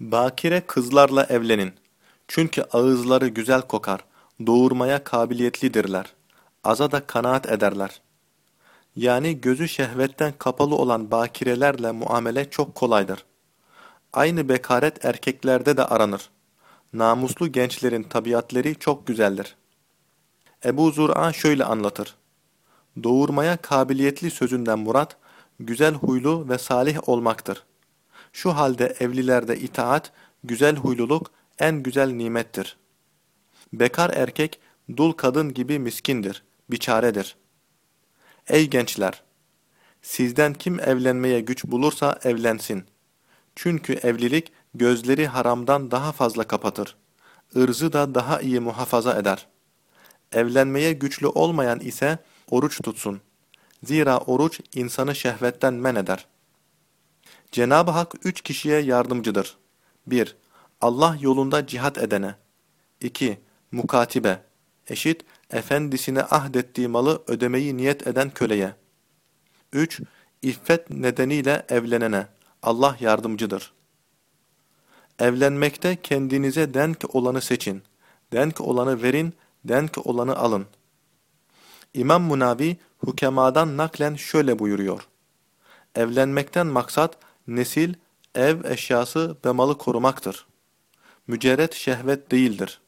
Bakire kızlarla evlenin. Çünkü ağızları güzel kokar, doğurmaya kabiliyetlidirler. Aza da kanaat ederler. Yani gözü şehvetten kapalı olan bakirelerle muamele çok kolaydır. Aynı bekaret erkeklerde de aranır. Namuslu gençlerin tabiatleri çok güzeldir. Ebu Zur'a şöyle anlatır. Doğurmaya kabiliyetli sözünden murat, güzel huylu ve salih olmaktır. Şu halde evlilerde itaat, güzel huyluluk en güzel nimettir. Bekar erkek, dul kadın gibi miskindir, biçaredir. Ey gençler! Sizden kim evlenmeye güç bulursa evlensin. Çünkü evlilik gözleri haramdan daha fazla kapatır. ırzı da daha iyi muhafaza eder. Evlenmeye güçlü olmayan ise oruç tutsun. Zira oruç insanı şehvetten men eder. Cenab-ı Hak üç kişiye yardımcıdır. 1. Allah yolunda cihat edene. 2. Mukatibe. Eşit, efendisine ahdettiği malı ödemeyi niyet eden köleye. 3. İffet nedeniyle evlenene. Allah yardımcıdır. Evlenmekte kendinize denk olanı seçin. Denk olanı verin, denk olanı alın. İmam Munavi hukemadan naklen şöyle buyuruyor. Evlenmekten maksat nesil, ev eşyası ve malı korumaktır. Mücerret şehvet değildir.